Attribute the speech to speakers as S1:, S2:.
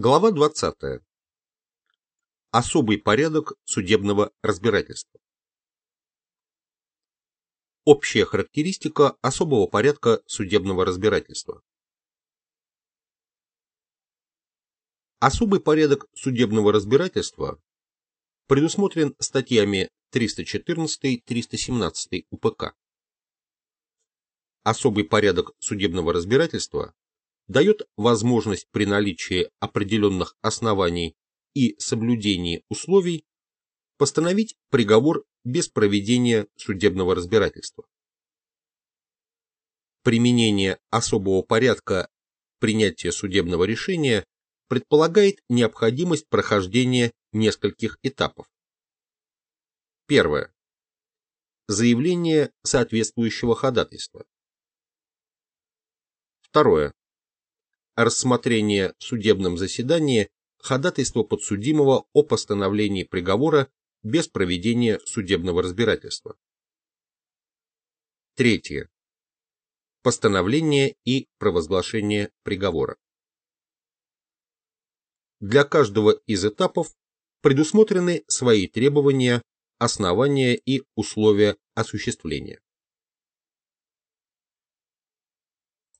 S1: Глава 20. Особый порядок судебного разбирательства. Общая характеристика особого порядка судебного разбирательства. Особый порядок судебного разбирательства предусмотрен статьями 314-317 УПК. Особый порядок судебного разбирательства дает возможность при наличии определенных оснований и соблюдении условий постановить приговор без проведения судебного разбирательства. Применение особого порядка принятия судебного решения предполагает необходимость прохождения нескольких этапов. Первое. Заявление соответствующего ходатайства. Второе рассмотрение в судебном заседании ходатайства подсудимого о постановлении приговора без проведения судебного разбирательства. Третье. Постановление и провозглашение приговора. Для каждого из этапов предусмотрены свои требования, основания и условия осуществления.